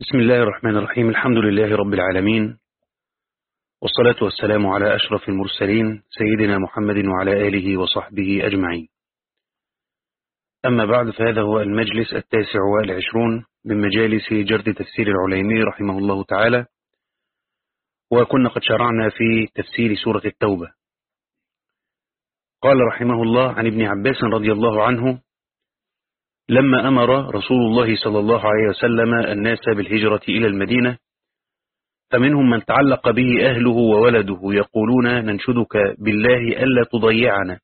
بسم الله الرحمن الرحيم. الحمد لله رب العالمين. والصلاة والسلام على أشرف المرسلين سيدنا محمد وعلى آله وصحبه أجمعين. أما بعد فهذا هو المجلس التاسع والعشرون من مجالس جرد تفسير العليمي رحمه الله تعالى. وكنا قد شرعنا في تفسير سورة التوبة. قال رحمه الله عن ابن عباس رضي الله عنه لما أمر رسول الله صلى الله عليه وسلم الناس بالهجرة إلى المدينة فمنهم من تعلق به أهله وولده يقولون ننشدك بالله ألا تضيعنا.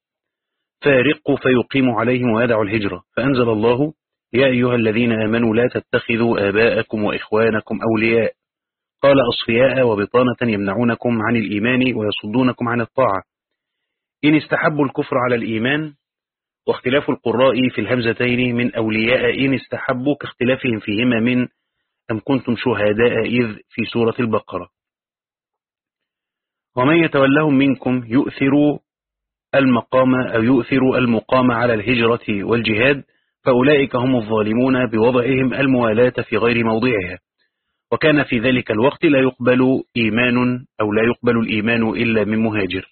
فارق فيقيم عليهم ويدع الهجرة. فأنزل الله يا أيها الذين آمنوا لا تتخذوا آباءكم وإخوانكم أولياء. قال أصفياء وبطانة يمنعونكم عن الإيمان ويصدونكم عن الطاعة. إن استحبوا الكفر على الإيمان واختلاف القراء في الهمزتين من أولياء إن استحبوا كاختلافهم فيهما من أم كنتم شهداء إذ في سورة البقرة. ومن يتولهم منكم يؤثر المقام أو يؤثر المقام على الهجرة والجهاد فأولئك هم الظالمون بوضعهم الموالاة في غير موضعها. وكان في ذلك الوقت لا يقبل إيمان أو لا يقبل الإيمان إلا من مهاجر.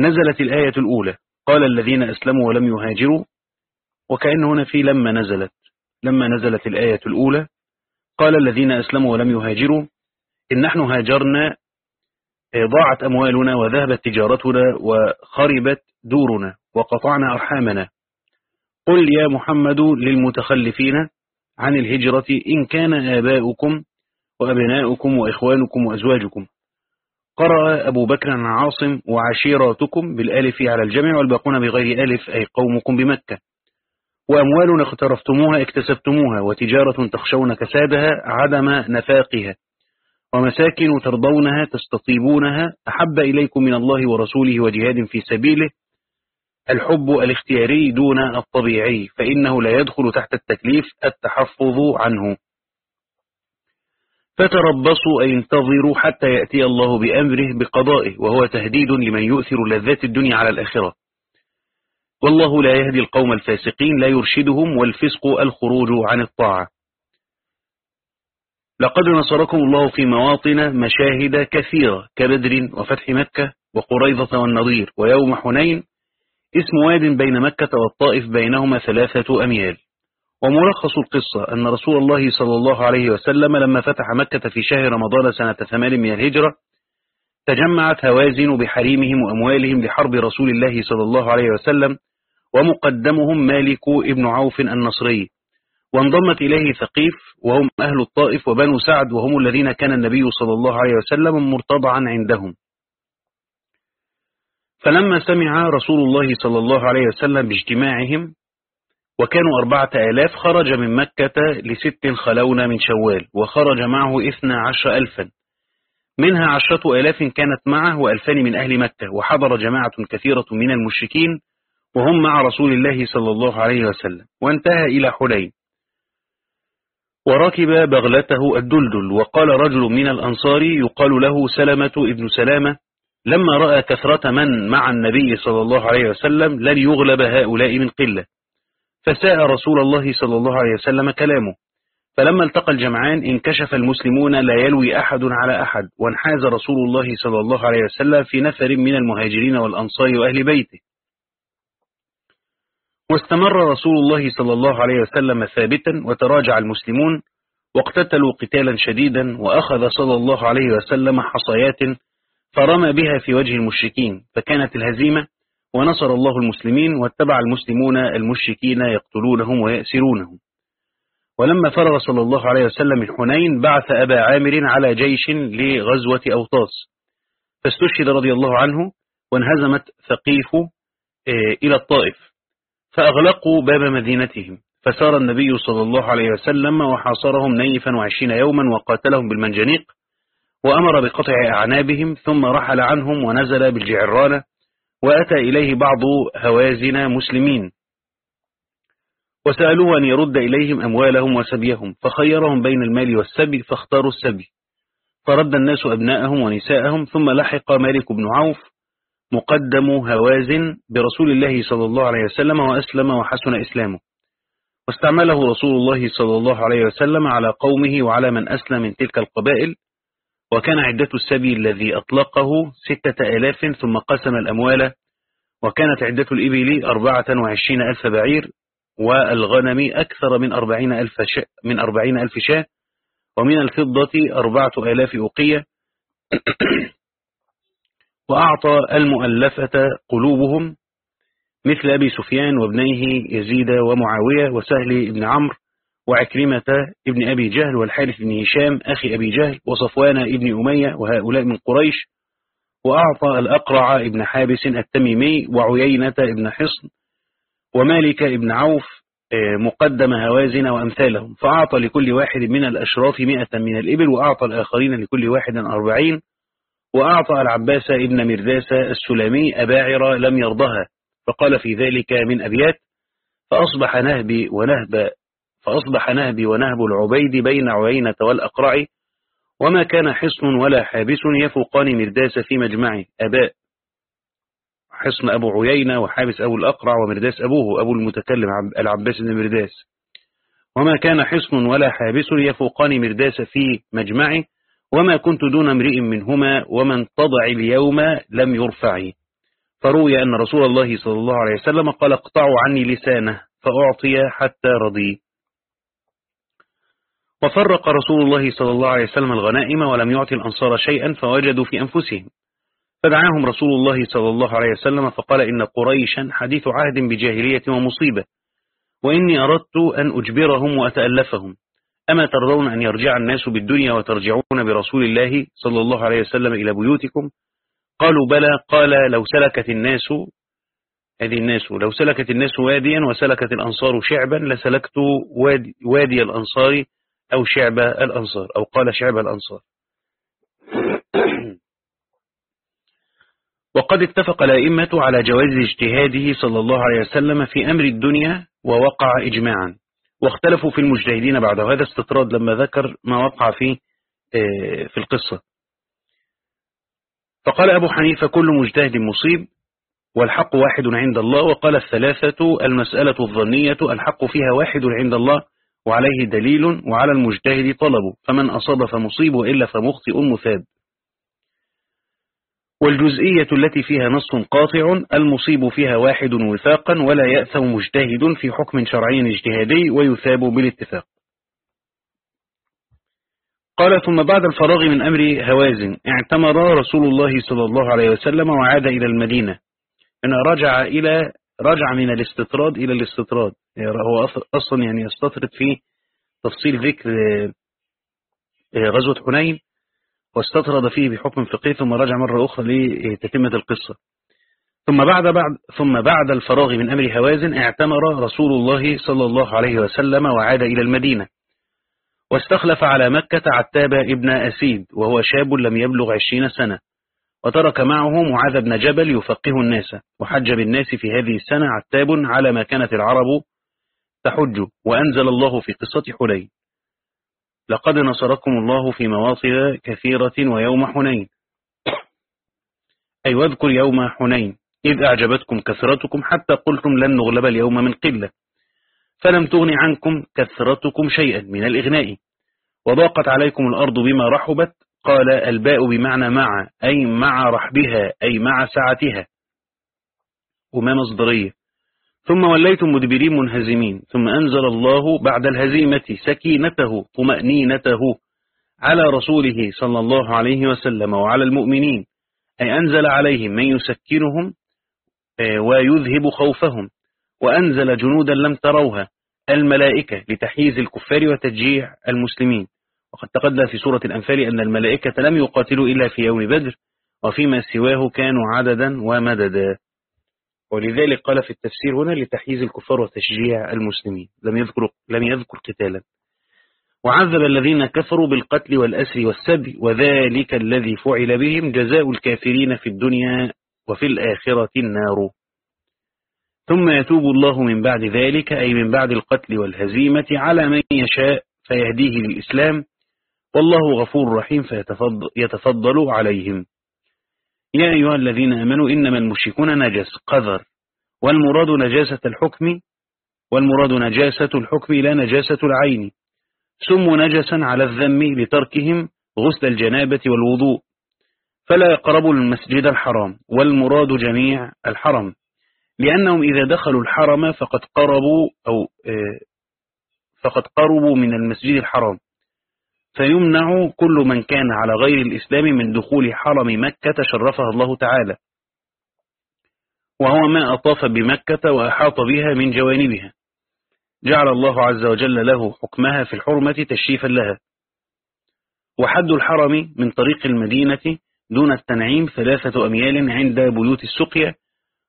نزلت الآية الأولى قال الذين أسلموا ولم يهاجروا وكأن هنا في لما نزلت لما نزلت الآية الأولى قال الذين أسلموا ولم يهاجروا إن نحن هاجرنا ضاعت أموالنا وذهبت تجارتنا وخربت دورنا وقطعنا أرحامنا. قل يا محمد للمتخلفين عن الهجرة إن كان آباؤكم وأبناؤكم وإخوانكم وأزواجكم. قرأ أبو بكر عاصم وعشيراتكم بالألف على الجمع والباقون بغير ألف أي قومكم بمكة. وأموال اقترفتموها اكتسبتموها وتجارة تخشون كسادها عدم نفاقها. ومساكن ترضونها تستطيبونها أحب إليكم من الله ورسوله وجهاد في سبيله. الحب الاختياري دون الطبيعي فإنه لا يدخل تحت التكليف التحفظ عنه. فتربصوا أي انتظروا حتى يأتي الله بأمره بقضائه وهو تهديد لمن يؤثر لذات الدنيا على الآخرة. والله لا يهدي القوم الفاسقين لا يرشدهم والفسق الخروج عن الطاعة. لقد نصركم الله في مواطن مشاهد كثيرة كبدر وفتح مكة وقريضة والنضير ويوم حنين اسم واد بين مكة والطائف بينهما ثلاثة أميال. وملخص القصة أن رسول الله صلى الله عليه وسلم لما فتح مكة في شهر رمضان سنة ثمان من الهجرة تجمعت هوازن بحريمهم وأموالهم لحرب رسول الله صلى الله عليه وسلم ومقدمهم مالك ابن عوف النصري. وانضمت إليه ثقيف وهم أهل الطائف وبنو سعد وهم الذين كان النبي صلى الله عليه وسلم مرتضعا عندهم. فلما سمع رسول الله صلى الله عليه وسلم باجتماعهم وكانوا أربعة آلاف خرج من مكة لست خلون من شوال وخرج معه إثنى عشر ألفا. منها عشرة آلاف كانت معه وألفان من أهل مكة وحضر جماعة كثيرة من المشركين وهم مع رسول الله صلى الله عليه وسلم. وانتهى إلى حنين وركب بغلته الدلدل وقال رجل من الأنصار يقال له سلمة ابن سلامة لما رأى كثرة من مع النبي صلى الله عليه وسلم لن يغلب هؤلاء من قلة. فساء رسول الله صلى الله عليه وسلم كلامه. فلما التقى الجمعان انكشف المسلمون لا يلوي أحد على أحد وانحاز رسول الله صلى الله عليه وسلم في نفر من المهاجرين والأنصار وأهل بيته. واستمر رسول الله صلى الله عليه وسلم ثابتا وتراجع المسلمون واقتتلوا قتالا شديدا وأخذ صلى الله عليه وسلم حصيات فرمى بها في وجه المشركين فكانت الهزيمة ونصر الله المسلمين واتبع المسلمون المشركين يقتلونهم ويأسرونهم. ولما فرغ صلى الله عليه وسلم من حنين بعث أبا عامر على جيش لغزوة أوطاس. فاستشهد رضي الله عنه وانهزمت ثقيف إلى الطائف. فأغلقوا باب مدينتهم. فسار النبي صلى الله عليه وسلم وحاصرهم نيفا وعشرين يوما وقاتلهم بالمنجنيق وأمر بقطع أعنابهم ثم رحل عنهم ونزل بالجعرانة وأتى إليه بعض هوازن مسلمين. وسألوه أن يرد إليهم أموالهم وسبيهم فخيرهم بين المال والسبي فاختاروا السبي. فرد الناس أبناءهم ونساءهم ثم لحق مالك بن عوف مقدم هوازن برسول الله صلى الله عليه وسلم وأسلم وحسن إسلامه. واستعمله رسول الله صلى الله عليه وسلم على قومه وعلى من أسلم من تلك القبائل وكان عدة السبي الذي أطلقه ستة آلاف ثم قسم الأموال وكانت عدة الإبل أربعة وعشرين ألف بعير والغنم أكثر من أربعين ألف, شاء من أربعين ألف شاة ومن الفضة أربعة آلاف أقية وأعطى المؤلفة قلوبهم مثل أبي سفيان وابنيه يزيد ومعاوية وسهل بن عمرو وعكرمة ابن أبي جهل والحارث بن هشام أخي أبي جهل وصفوان ابن أمية وهؤلاء من قريش وأعطى الأقرع ابن حابس التميمي وعيينة ابن حصن ومالك ابن عوف آه، مقدم هوازن وأمثالهم. فأعطى لكل واحد من الأشراف مئة من الإبل وأعطى الآخرين لكل واحد أربعين. وأعطى العباس ابن مرداس السلامي أباعر لم يرضها فقال في ذلك من أبيات فأصبح نهبي ونهب فأصبح نهبي ونهب العبيد بين عيينة والأقرع وما كان حصن ولا حابس يفوقان مرداس في مجمعه أباء حصن أبو عيينة وحابس أبو الأقرع ومرداس أبوه أبو المتكلم العباس بن مرداس. وما كان حصن ولا حابس يفوقان مرداس في مجمعه وما كنت دون امرئ منهما ومن تضع اليوم لم يرفعي فروي أن رسول الله صلى الله عليه وسلم قال اقطعوا عني لسانه فأعطي حتى رضي. وفرق رسول الله صلى الله عليه وسلم الغنائم ولم يعطي الأنصار شيئا فوجدوا في أنفسهم. فدعاهم رسول الله صلى الله عليه وسلم فقال إن قريشا حديث عهد بجاهلية ومصيبة وإني أردت أن أجبرهم وأتألفهم. أما ترضون أن يرجع الناس بالدنيا وترجعون برسول الله صلى الله عليه وسلم إلى بيوتكم؟ قالوا بلى قال لو سلكت الناس هذه الناس لو سلكت الناس واديا وسلكت الأنصار شعبا لسلكت وادي, وادي الأنصار أو شعب الأنصار أو قال شعب الأنصار. وقد اتفق الأئمة على جواز اجتهاده صلى الله عليه وسلم في أمر الدنيا ووقع إجماعا. واختلفوا في المجتهدين بعد هذا استطراد لما ذكر ما وقع فيه آه، في القصة. فقال أبو حنيفة كل مجتهد مصيب والحق واحد عند الله وقال الثلاثة المسألة الظنية الحق فيها واحد عند الله وعليه دليل وعلى المجتهد طلب فمن أصاب فمصيب وإلا فمخطئ مثاب والجزئية التي فيها نص قاطع المصيب فيها واحد وفاقا ولا يأثم مجتهد في حكم شرعي اجتهادي ويثاب بالاتفاق. قال ثم بعد الفراغ من أمر هوازن اعتمر رسول الله صلى الله عليه وسلم وعاد إلى المدينة. أن رجع إلى رجع من الاستطراد إلى الاستطراد. هو أصلا يعني يستطرد في تفصيل ذكر آه، غزوة حنين واستطرد فيه بحكم فقهي ثم رجع مرة أخرى لتتمة القصة. ثم بعد بعد ثم بعد الفراغ من أمر هوازن اعتمر رسول الله صلى الله عليه وسلم وعاد إلى المدينة واستخلف على مكة عتاب ابن أسيد وهو شاب لم يبلغ عشرين سنة وترك معه معاذ بن جبل يفقه الناس وحج بالناس في هذه السنة عتاب على ما كانت العرب تحج وأنزل الله في قصة حنين. لقد نصركم الله في مواطن كثيرة ويوم حنين. أي واذكر يوم حنين إذ أعجبتكم كثرتكم حتى قلتم لن نغلب اليوم من قلة. فلم تغن عنكم كثرتكم شيئا من الإغناء. وضاقت عليكم الأرض بما رحبت قال الباء بمعنى مع أي مع رحبها أي مع سعتها وما مصدرية. ثم وليتم مدبرين منهزمين. ثم أنزل الله بعد الهزيمة سكينته طمأنينته على رسوله صلى الله عليه وسلم وعلى المؤمنين. أي أنزل عليهم من يسكنهم آه، ويذهب خوفهم. وأنزل جنودا لم تروها الملائكة لتحييز الكفار وتجيع المسلمين. وقد تقدم في سورة الأنفال أن الملائكة لم يقاتلوا إلا في يوم بدر وفيما سواه كانوا عددا ومددا. ولذلك قال في التفسير هنا لتحييز الكفار وتشجيع المسلمين. لم يذكر, لم يذكر قتالا. وعذب الذين كفروا بالقتل والأسر والسبي وذلك الذي فعل بهم جزاء الكافرين في الدنيا وفي الآخرة النار. ثم يتوب الله من بعد ذلك أي من بعد القتل والهزيمة على من يشاء فيهديه للإسلام والله غفور رحيم فيتفضل عليهم. يا أيها الذين أمنوا إنما المشركون نجس قذر. والمراد نجاسة الحكم والمراد نجاسة الحكم لا نجاسة العين. سموا نجسا على الذم لتركهم غسل الجنابة والوضوء. فلا يقربوا المسجد الحرام والمراد جميع الحرم. لأنهم إذا دخلوا الحرم فقد قربوا أو آه، فقد قربوا من المسجد الحرام. فيمنع كل من كان على غير الإسلام من دخول حرم مكة شرفها الله تعالى. وهو ما أطاف بمكة وأحاط بها من جوانبها. جعل الله عز وجل له حكمها في الحرمة تشريفا لها. وحد الحرم من طريق المدينة دون التنعيم ثلاثة أميال عند بيوت السقيا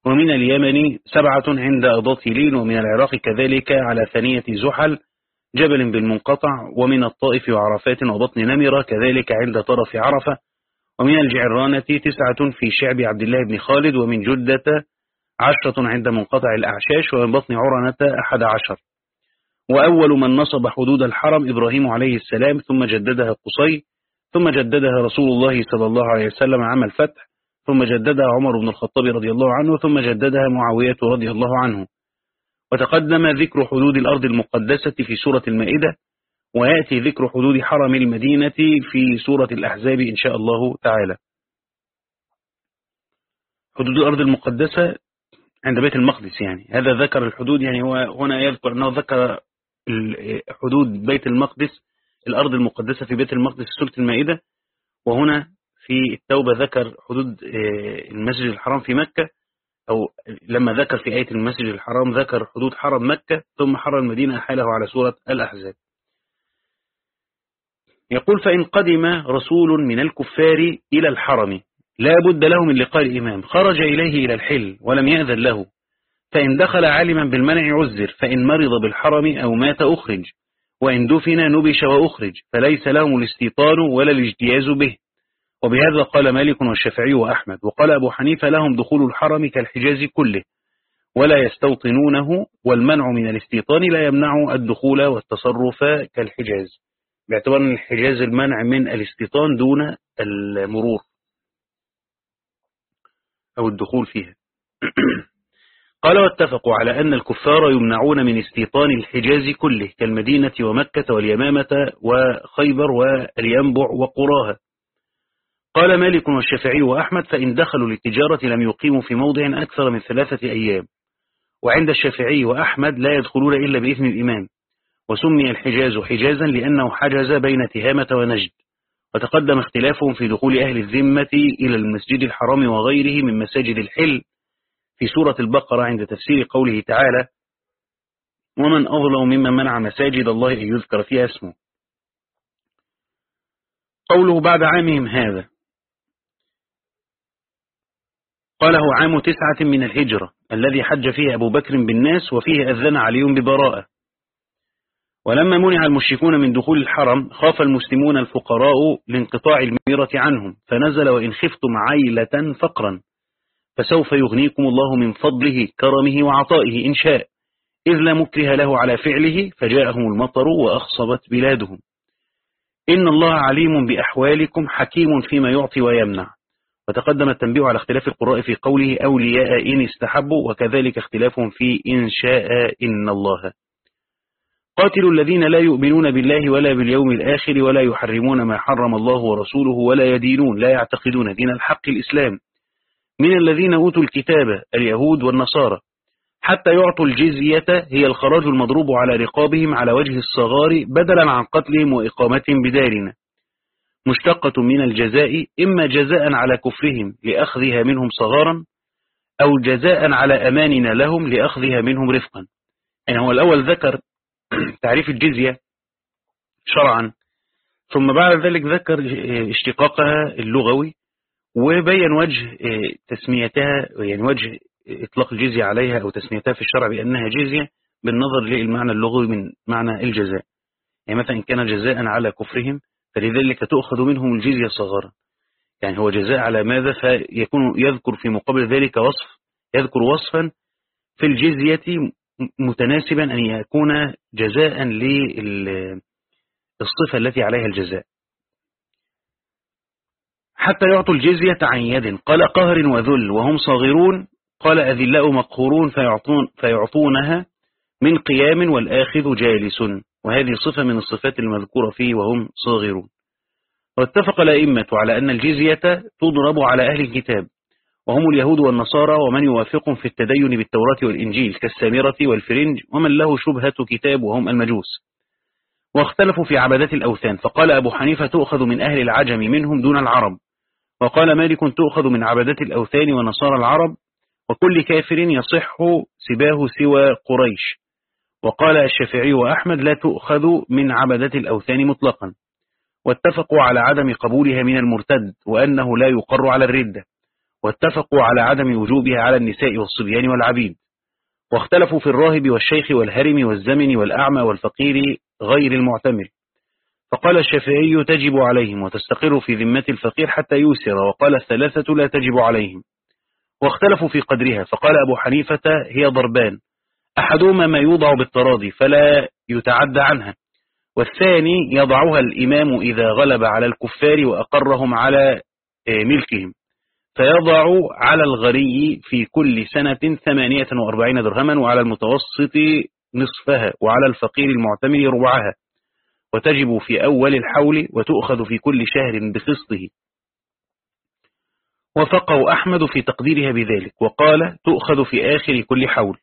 ومن اليمن سبعة عند أضاطيلين ومن العراق كذلك على ثانية زحل جبل بالمنقطع ومن الطائف وعرفات وبطن نمرة كذلك عند طرف عرفة. ومن الجعرانة تسعة في شعب عبد الله بن خالد ومن جدة عشرة عند منقطع الأعشاش ومن بطن عرنة أحد عشر. وأول من نصب حدود الحرم إبراهيم عليه السلام ثم جددها قصي ثم جددها رسول الله صلى الله عليه وسلم عام الفتح ثم جددها عمر بن الخطاب رضي الله عنه ثم جددها معاوية رضي الله عنه. وتقدم ذكر حدود الأرض المقدسة في سورة المائدة ويأتي ذكر حدود حرم المدينة في سورة الأحزاب إن شاء الله تعالى. حدود الأرض المقدسة عند بيت المقدس يعني. هذا ذكر الحدود يعني هو هنا يذكر أنه ذكر حدود بيت المقدس الأرض المقدسة في بيت المقدس في سورة المائدة. وهنا في التوبة ذكر حدود آه، المسجد الحرام في مكة. أو لما ذكر في آية المسجد الحرام ذكر حدود حرم مكة ثم حرم المدينة أحاله على سورة الأحزاب. يقول فإن قدم رسول من الكفار إلى الحرم لا بد له من لقاء الإمام. خرج إليه إلى الحل ولم يأذن له. فإن دخل عالما بالمنع عزر فإن مرض بالحرم أو مات أخرج. وإن دفن نبش وأخرج فليس لهم الاستيطان ولا الاجتياز به. وبهذا قال مالك والشافعي وأحمد. وقال أبو حنيفة لهم دخول الحرم كالحجاز كله ولا يستوطنونه والمنع من الاستيطان لا يمنع الدخول والتصرف كالحجاز. باعتبار الحجاز المنع من الاستيطان دون المرور أو الدخول فيها. قال واتفقوا على أن الكفار يمنعون من استيطان الحجاز كله كالمدينة ومكة واليمامة وخيبر والينبع وقراها. قال مالك والشافعي وأحمد فإن دخلوا للتجارة لم يقيموا في موضع أكثر من ثلاثة أيام. وعند الشافعي وأحمد لا يدخلون إلا بإذن الإمام وسمي الحجاز حجازا لأنه حجز بين تهامة ونجد. وتقدم اختلافهم في دخول أهل الذمة إلى المسجد الحرام وغيره من مساجد الحل في سورة البقرة عند تفسير قوله تعالى ومن أظلم ممن منع مساجد الله أن يذكر فيها اسمه. قوله بعد عامهم هذا. قاله عام تسعة من الهجرة الذي حج فيه أبو بكر بالناس وفيه أذن علي ببراءة. ولما منع المشركون من دخول الحرم خاف المسلمون الفقراء لانقطاع الميرة عنهم فنزل وإن خفتم عيلة فقرا فسوف يغنيكم الله من فضله كرمه وعطائه إن شاء. إذ لا مكره له على فعله فجاءهم المطر وأخصبت بلادهم. إن الله عليم بأحوالكم حكيم فيما يعطي ويمنع. وتقدم التنبيه على اختلاف القراء في قوله أولياء إن استحبوا وكذلك اختلاف في إن شاء إن الله. قاتلوا الذين لا يؤمنون بالله ولا باليوم الآخر ولا يحرمون ما حرم الله ورسوله ولا يدينون لا يعتقدون دين الحق الإسلام. من الذين أوتوا الكتاب اليهود والنصارى. حتى يعطوا الجزية هي الخراج المضروب على رقابهم على وجه الصغار بدلا عن قتلهم وإقامتهم بدارنا. مشتقة من الجزاء إما جزاء على كفرهم لأخذها منهم صغارا أو جزاء على أماننا لهم لأخذها منهم رفقا. يعني هو الأول ذكر تعريف الجزية شرعا ثم بعد ذلك ذكر اشتقاقها اللغوي وبين وجه تسميتها يعني وجه إطلاق الجزية عليها أو تسميتها في الشرع بأنها جزية بالنظر للمعنى اللغوي من معنى الجزاء. يعني مثلا كان جزاء على كفرهم فلذلك تؤخذ منهم الجزية صغارا يعني هو جزاء على ماذا؟ فيكون يذكر في مقابل ذلك وصف يذكر وصفا في الجزية متناسبا أن يكون جزاء للصفة التي عليها الجزاء. حتى يعطوا الجزية عن يد. قال قهر وذل وهم صاغرون. قال أذلاء مقهورون فيعطون فيعطونها من قيام والآخذ جالس. وهذه صفة من الصفات المذكورة فيه وهم صاغرون. واتفق الأئمة على أن الجزية تضرب على أهل الكتاب وهم اليهود والنصارى ومن يوافقهم في التدين بالتوراة والإنجيل كالسامرة والفرنج ومن له شبهة كتاب وهم المجوس. واختلفوا في عبادات الأوثان فقال أبو حنيفة تؤخذ من أهل العجم منهم دون العرب. وقال مالك تؤخذ من عبادات الأوثان ونصارى العرب وكل كافر يصح سباه سوى قريش. وقال الشافعي وأحمد لا تؤخذ من عبادات الأوثان مطلقا. واتفقوا على عدم قبولها من المرتد وأنه لا يقر على الردة واتفقوا على عدم وجوبها على النساء والصبيان والعبيد. واختلفوا في الراهب والشيخ والهرم والزمن والأعمى والفقير غير المعتمر. فقال الشافعي تجب عليهم وتستقر في ذمة الفقير حتى يوسر وقال الثلاثة لا تجب عليهم. واختلفوا في قدرها فقال أبو حنيفة هي ضربان. أحدهما ما يوضع بالتراضي فلا يتعدى عنها والثاني يضعها الإمام إذا غلب على الكفار وأقرهم على آه، ملكهم فيضع على الغري في كل سنة ثمانية وأربعين درهما وعلى المتوسط نصفها وعلى الفقير المعتمر ربعها وتجب في أول الحول وتؤخذ في كل شهر بخصته وفقه أحمد في تقديرها بذلك وقال تؤخذ في آخر كل حول.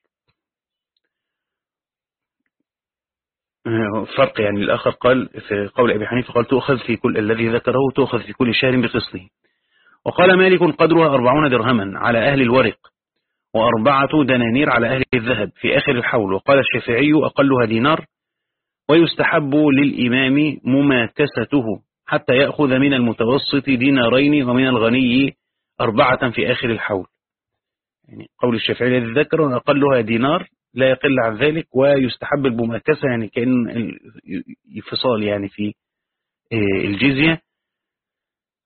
فرق يعني الآخر قال في قول أبي حنيفة قال تؤخذ في كل الذي ذكره تؤخذ في كل شهر بقسطه. وقال مالك قدرها أربعون درهما على أهل الورق وأربعة دنانير على أهل الذهب في آخر الحول. وقال الشافعي أقلها دينار ويستحب للإمام مماكسته حتى يأخذ من المتوسط دينارين ومن الغني أربعة في آخر الحول. يعني قول الشافعي الذي ذكر أقلها دينار لا يقل عن ذلك ويستحب المماكسة يعني كأن انفصال يعني في آه، الجزية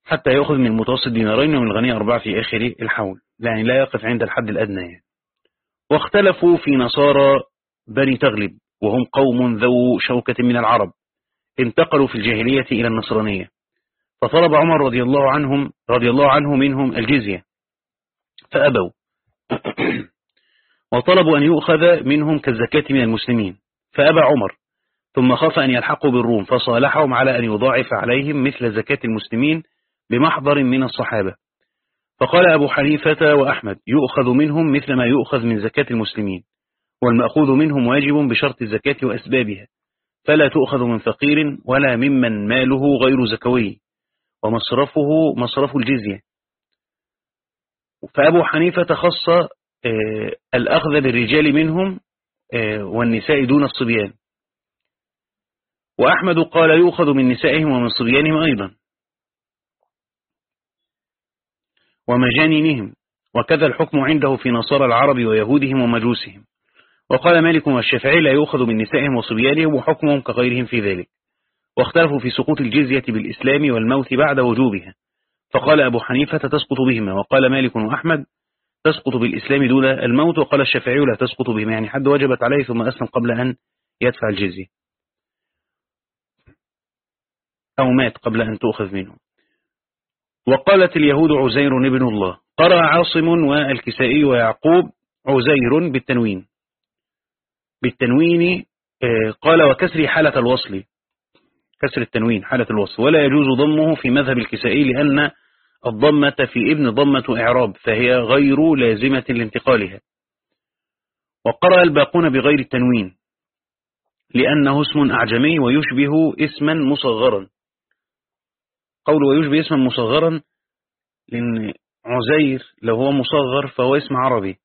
حتى يأخذ من المتوسط دينارين ومن الغني أربعة في آخر الحول. يعني لا يقف عند الحد الأدنى يعني. واختلفوا في نصارى بني تغلب وهم قوم ذو شوكة من العرب. انتقلوا في الجاهلية إلى النصرانية. فطلب عمر رضي الله عنهم رضي الله عنه منهم الجزية فأبوا. وطلبوا أن يؤخذ منهم كالزكاة من المسلمين فأبى عمر ثم خاف أن يلحقوا بالروم فصالحهم على أن يضاعف عليهم مثل زكاة المسلمين بمحضر من الصحابة. فقال أبو حنيفة وأحمد يؤخذ منهم مثل ما يؤخذ من زكاة المسلمين والمأخوذ منهم واجب بشرط الزكاة وأسبابها فلا تؤخذ من فقير ولا ممن ماله غير زكوي ومصرفه مصرف الجزية. فأبو حنيفة خص الأخذ بالرجال منهم آه، والنساء دون الصبيان. وأحمد قال يؤخذ من نسائهم ومن صبيانهم أيضا. ومجانينهم. وكذا الحكم عنده في نصارى العرب ويهودهم ومجوسهم. وقال مالك والشافعي لا يؤخذ من نسائهم وصبيانهم وحكمهم كغيرهم في ذلك. واختلفوا في سقوط الجزية بالإسلام والموت بعد وجوبها. فقال أبو حنيفة تسقط بهما. وقال مالك وأحمد تسقط بالإسلام دون الموت؟ وقال الشافعي لا تسقط بهما يعني حد وجبت عليه ثم أسلم قبل أن يدفع الجزية. أو مات قبل أن تؤخذ منه. وقالت اليهود عزير ابن الله قرأ عاصم والكسائي ويعقوب عزير بالتنوين. بالتنوين آه، قال وكسر حالة الوصل. كسر التنوين حالة الوصل. ولا يجوز ضمه في مذهب الكسائي لأن الضمة في ابن ضمة إعراب فهي غير لازمة لانتقالها. وقرأ الباقون بغير التنوين لأنه اسم أعجمي ويشبه اسما مصغرا. قول ويشبه اسما مصغرا لأن عزير لو هو مصغر فهو اسم عربي.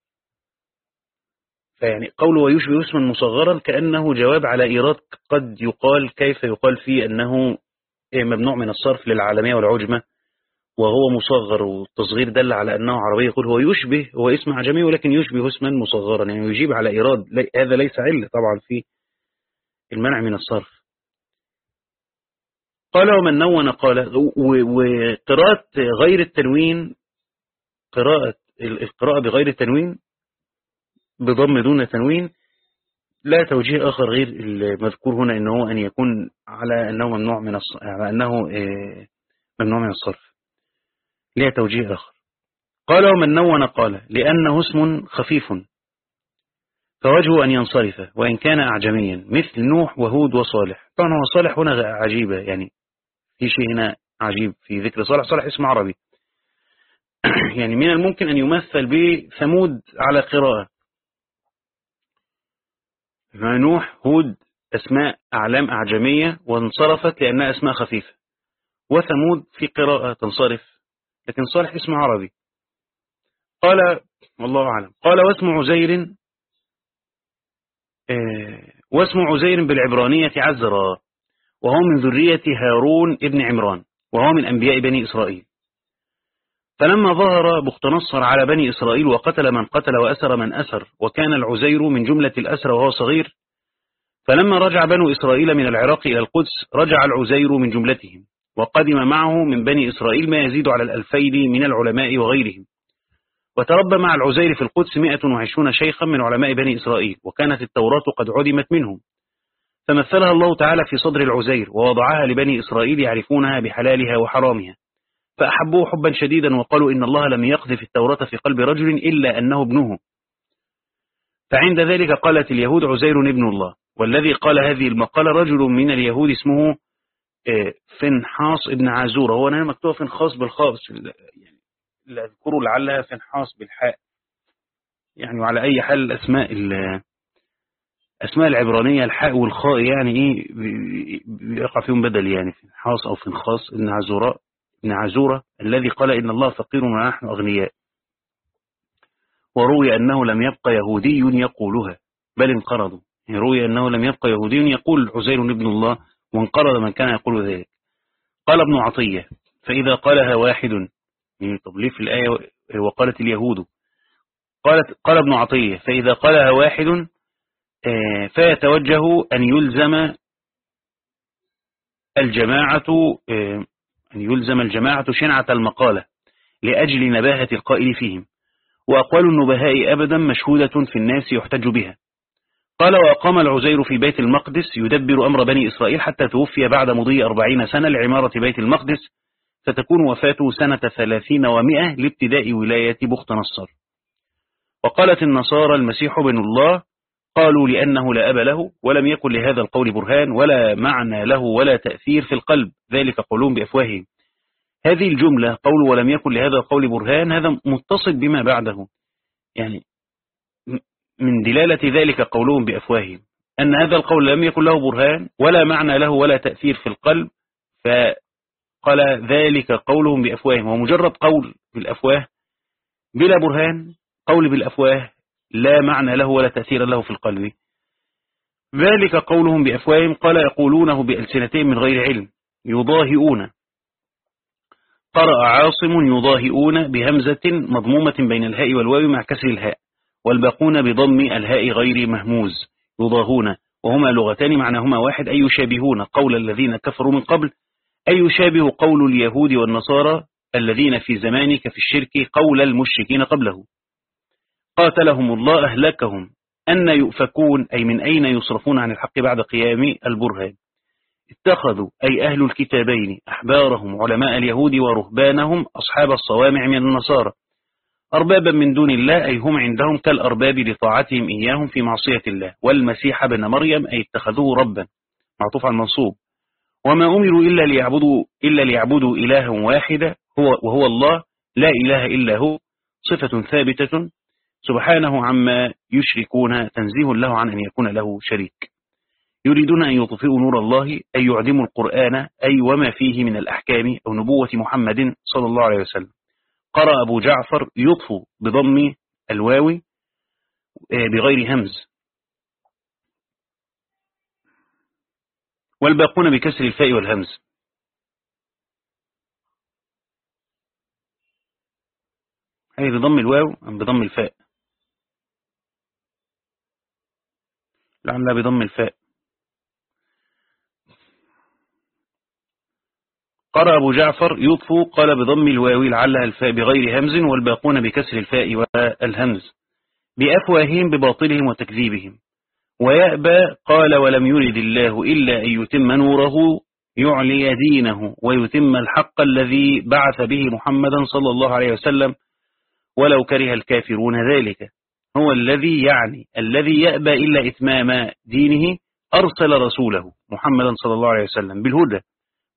فيعني قول ويشبه اسما مصغرا كأنه جواب على إيراد قد يقال كيف يقال فيه أنه ممنوع من الصرف للعالمية والعجمة. وهو مصغر والتصغير دل على أنه عربي يقول هو يشبه هو اسم عجمي ولكن يشبه اسما مصغرا. يعني يجيب على إيراد هذا ليس علة طبعا في المنع من الصرف. قال ومن نون قال وقراءة غير التنوين قراءة القراءة بغير التنوين بضم دون تنوين لا توجيه آخر غير المذكور هنا إنه أن يكون على أنه ممنوع من على أنه آه، ممنوع من الصرف. لا توجيه آخر؟ قال ومن نون قال لأنه اسم خفيف. فوجهه أن ينصرف وإن كان أعجميا مثل نوح وهود وصالح. طبعا هو صالح هنا عجيبة يعني في شيء هنا عجيب في ذكر صالح. صالح اسم عربي. يعني من الممكن أن يمثل بثمود على قراءة. نوح هود أسماء أعلام أعجمية وانصرفت لأنها أسماء خفيفة. وثمود في قراءة تنصرف. لكن صالح اسم عربي. قال والله أعلم. قال واسم عزير آه، واسم عزير بالعبرانية عزرا وهو من ذرية هارون ابن عمران وهو من أنبياء بني إسرائيل. فلما ظهر بخت نصر على بني إسرائيل وقتل من قتل وأسر من أسر وكان العزير من جملة الأسر وهو صغير فلما رجع بنو إسرائيل من العراق إلى القدس رجع العزير من جملتهم. وقدم معه من بني إسرائيل ما يزيد على الألفين من العلماء وغيرهم. وتربى مع العزير في القدس 120 شيخا من علماء بني إسرائيل وكانت التوراة قد عدمت منهم. فمثلها الله تعالى في صدر العزير ووضعها لبني إسرائيل يعرفونها بحلالها وحرامها. فأحبوه حبا شديدا وقالوا إن الله لم يقذف التوراة في قلب رجل إلا أنه ابنه. فعند ذلك قالت اليهود عزير ابن الله والذي قال هذه المقالة رجل من اليهود اسمه فنحاص ابن عازورة هو أنا مكتوب فنحاص بالخاص يعني لا أذكره لعلها فنحاص بالحاء. يعني وعلى أي حال الأسماء أسماء العبرانية الحاء والخاء يعني إيه بيقع فيهم بدل يعني فنحاص أو فنخاص ابن عزورة ابن عزورة الذي قال إن الله فقير ونحن أغنياء. وروي أنه لم يبقى يهودي يقولها بل انقرضوا. يعني روي أنه لم يبقى يهودي يقول عزير ابن الله وانقرض من كان يقول ذلك. قال ابن عطية فإذا قالها واحد طب ليه في الآية وقالت اليهود. قالت قال ابن عطية فإذا قالها واحد آه، فيتوجه أن يلزم الجماعة آه، أن يلزم الجماعة شنعة المقالة لأجل نباهة القائل فيهم. وأقوال النبهاء أبدا مشهودة في الناس يحتج بها. قال وأقام العزير في بيت المقدس يدبر أمر بني إسرائيل حتى توفي بعد مضي أربعين سنة لعمارة بيت المقدس فتكون وفاته سنة ثلاثين ومئة لابتداء ولاية بخت نصر. وقالت النصارى المسيح بن الله قالوا لأنه لا أب له ولم يكن لهذا القول برهان ولا معنى له ولا تأثير في القلب ذلك قولون بأفواههم. هذه الجملة قول ولم يكن لهذا القول برهان هذا متصل بما بعده. يعني من دلالة ذلك قولهم بأفواههم. أن هذا القول لم يكن له برهان ولا معنى له ولا تأثير في القلب فقال ذلك قولهم بأفواههم. ومجرد قول بالأفواه بلا برهان قول بالأفواه لا معنى له ولا تأثير له في القلب. ذلك قولهم بأفواههم قال يقولونه بألسنتين من غير علم يضاهئون. قرأ عاصم يضاهئون بهمزة مضمومة بين الهاء والواو مع كسر الهاء. والباقون بضم الهاء غير مهموز يضاهون. وهما لغتان معناهما واحد أي يشابهون قول الذين كفروا من قبل أي يشابه قول اليهود والنصارى الذين في زمانك في الشرك قول المشركين قبله. قاتلهم الله أهلكهم. أن يؤفكون أي من أين يصرفون عن الحق بعد قيام البرهان. اتخذوا أي أهل الكتابين أحبارهم علماء اليهود ورهبانهم أصحاب الصوامع من النصارى. أربابا من دون الله أي هم عندهم كالأرباب لطاعتهم إياهم في معصية الله والمسيح بن مريم أي اتخذوه ربا. معطوف على المنصوب. وما أمروا إلا ليعبدوا, إلا ليعبدوا إلها واحدا هو وهو الله لا إله إلا هو صفة ثابتة. سبحانه عما يشركون تنزيه له عن أن يكون له شريك. يريدون أن يطفئوا نور الله أي يعدموا القرآن أي وما فيه من الأحكام أو نبوة محمد صلى الله عليه وسلم. قرأ أبو جعفر يطفو بضم الواو آه، بغير همز. والباقون بكسر الفاء والهمز. أي بضم الواو أم بضم الفاء؟ لعلها بضم الفاء. قرأ أبو جعفر يطفو قال بضم الواو لعلها الفاء بغير همز والباقون بكسر الفاء والهمز. بأفواههم بباطلهم وتكذيبهم. ويأبى قال ولم يرد الله إلا أن يتم نوره يعلي دينه ويتم الحق الذي بعث به محمدا صلى الله عليه وسلم ولو كره الكافرون ذلك. هو الذي يعني الذي يأبى إلا إتمام دينه أرسل رسوله محمدا صلى الله عليه وسلم بالهدى.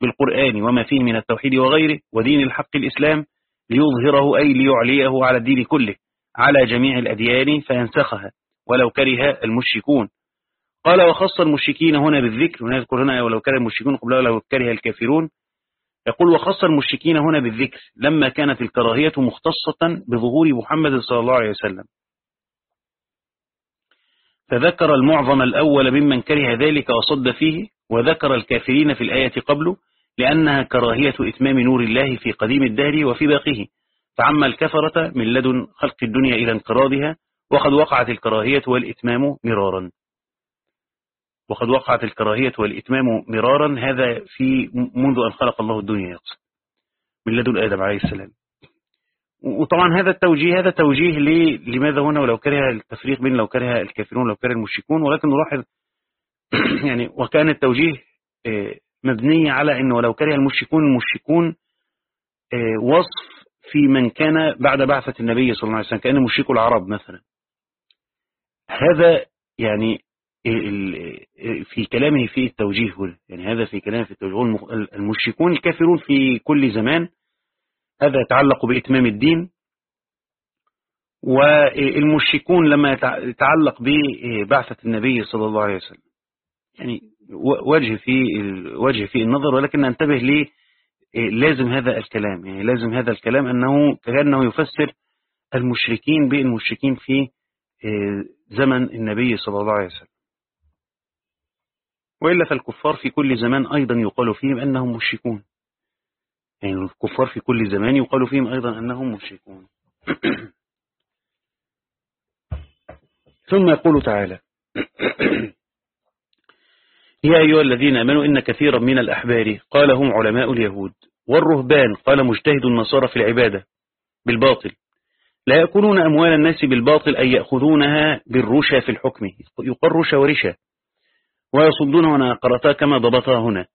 بالقرآن وما فيه من التوحيد وغيره ودين الحق الإسلام ليظهره أي ليعليه على الدين كله على جميع الأديان فينسخها ولو كره المشركون. قال وخص المشركين هنا بالذكر ونذكر هنا ولو كره المشركون قبل ولو كره الكافرون. يقول وخص المشركين هنا بالذكر لما كانت الكراهية مختصة بظهور محمد صلى الله عليه وسلم. فذكر المعظم الأول ممن كره ذلك وصد فيه وذكر الكافرين في الآية قبله لأنها كراهية إتمام نور الله في قديم الدهر وفي باقيه. فعم الكفرة من لدن خلق الدنيا إلى انقراضها وقد وقعت الكراهية والإتمام مرارا. وقد وقعت الكراهية والإتمام مرارا هذا في منذ أن خلق الله الدنيا. يقصد من لدن آدم عليه السلام. وطبعا هذا التوجيه هذا توجيه لماذا هنا؟ ولو كره التفريق بين لو كره الكافرون ولو كره المشركون ولكن نلاحظ يعني وكان التوجيه آه، مبني على أنه ولو كره المشركون المشركون آه، وصف في من كان بعد بعثة النبي صلى الله عليه وسلم كأن مشرك العرب مثلا. هذا يعني في كلامه في التوجيه يعني هذا في كلامه في التوجيه. المشركون الكافرون في كل زمان هذا يتعلق بإتمام الدين. والمشركون لما يتعلق ببعثة النبي صلى الله عليه وسلم يعني وجه في وجه في النظر ولكن ننتبه ليه لازم هذا الكلام يعني لازم هذا الكلام أنه كأنه يفسر المشركين بالمشركين في زمن النبي صلى الله عليه وسلم. وإلا فالكفار في كل زمان أيضا يقال فيهم أنهم مشركون. يعني الكفار في كل زمان يقال فيهم أيضا أنهم مشركون. ثم يقول تعالى يا أيها الذين أمنوا إن كثيرا من الأحبار قال هم علماء اليهود. والرهبان قال مجتهد النصارى في العبادة بالباطل. لا يأكلون أموال الناس بالباطل أي يأخذونها بالرشا في الحكم. يقر رشا ورشا. ويصدون وأنا قرأتها كما ضبطها هنا.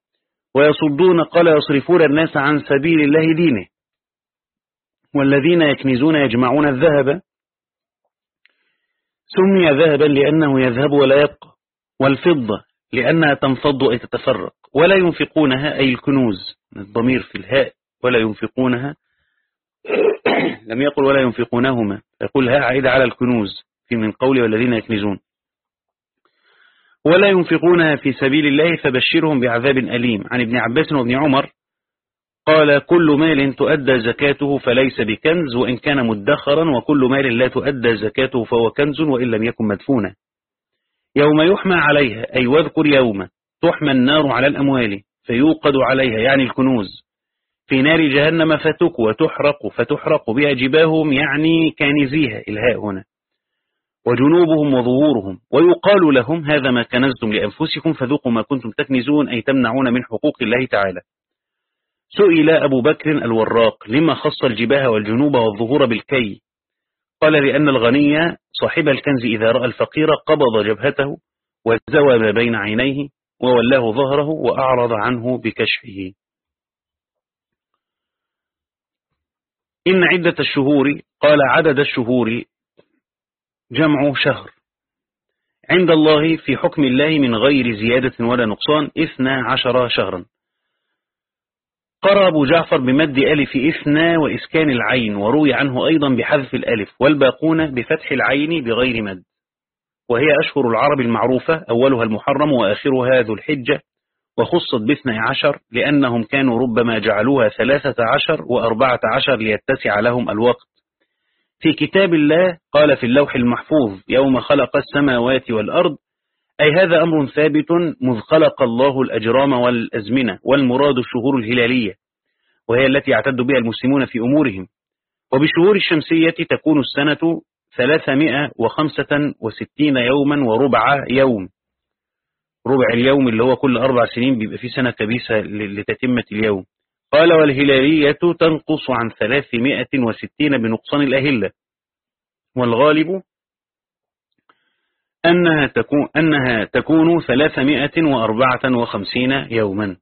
ويصدون قال يصرفون الناس عن سبيل الله دينه. والذين يكنزون يجمعون الذهب. سمي ذهبا لأنه يذهب ولا يبقى. والفضة لأنها تنفض أي تتفرق. ولا ينفقونها أي الكنوز الضمير في الهاء ولا ينفقونها. لم يقل ولا ينفقونهما. يقول ها عيد على الكنوز في من قول والذين يكنزون. ولا ينفقونها في سبيل الله فبشرهم بعذاب أليم. عن ابن عباس وابن عمر قال كل مال تؤدى زكاته فليس بكنز وإن كان مدخرا وكل مال لا تؤدى زكاته فهو كنز وإن لم يكن مدفونا. يوم يحمى عليها أي واذكر يوم تحمى النار على الأموال فيوقد عليها يعني الكنوز. في نار جهنم فتك وتحرق فتحرق بها جباههم يعني كانزيها إلهاء هنا. وجنوبهم وظهورهم ويقال لهم هذا ما كنزتم لأنفسكم فذوقوا ما كنتم تكنزون أي تمنعون من حقوق الله تعالى. سئل أبو بكر الوراق لما خص الجباه والجنوب والظهور بالكي؟ قال لأن الغني صاحب الكنز إذا رأى الفقير قبض جبهته وزوى ما بين عينيه وولاه ظهره وأعرض عنه بكشفه. إن عدة الشهور قال عدد الشهور جمع شهر. عند الله في حكم الله من غير زيادة ولا نقصان إثنى عشر شهرا. قرأ أبو جعفر بمد ألف إثنى وإسكان العين وروي عنه أيضا بحذف الألف والباقون بفتح العين بغير مد. وهي أشهر العرب المعروفة أولها المحرم وآخرها ذو الحجة وخصت باثنى عشر لأنهم كانوا ربما جعلوها ثلاثة عشر وأربعة عشر ليتسع لهم الوقت. في كتاب الله قال في اللوح المحفوظ يوم خلق السماوات والأرض أي هذا أمر ثابت مذ خلق الله الأجرام والأزمنة والمراد الشهور الهلالية وهي التي يعتد بها المسلمون في أمورهم. وبالشهور الشمسية تكون السنة 365 يوما وربع يوم. ربع اليوم اللي هو كل أربع سنين بيبقى في سنة كبيسة لتتمة اليوم. قال والهلالية تنقص عن 360 بنقصان الأهلة. والغالب أنها تكون, أنها تكون 354 يوما.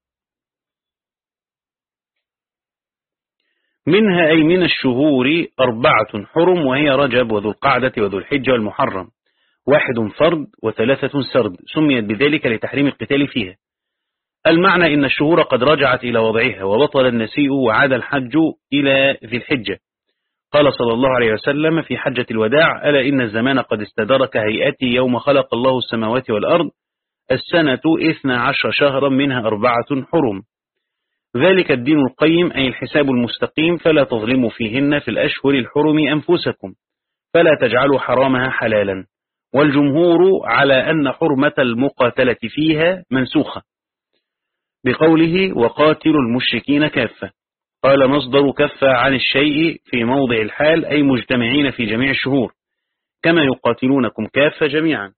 منها أي من الشهور أربعة حرم وهي رجب وذو القعدة وذو الحجة والمحرم. واحد فرد وثلاثة سرد سميت بذلك لتحريم القتال فيها. المعنى إن الشهور قد رجعت إلى وضعها وبطل النسيء وعاد الحج إلى ذي الحجة. قال صلى الله عليه وسلم في حجة الوداع ألا إن الزمان قد استدرك هيئتي يوم خلق الله السماوات والأرض؟ السنة إثنى عشر شهرا منها أربعة حرم. ذلك الدين القيم أي الحساب المستقيم فلا تظلموا فيهن في الأشهر الحرم أنفسكم فلا تجعلوا حرامها حلالا. والجمهور على أن حرمة المقاتلة فيها منسوخة. بقوله وقاتلوا المشركين كافة. قال مصدر كف عن الشيء في موضع الحال أي مجتمعين في جميع الشهور كما يقاتلونكم كافة جميعا.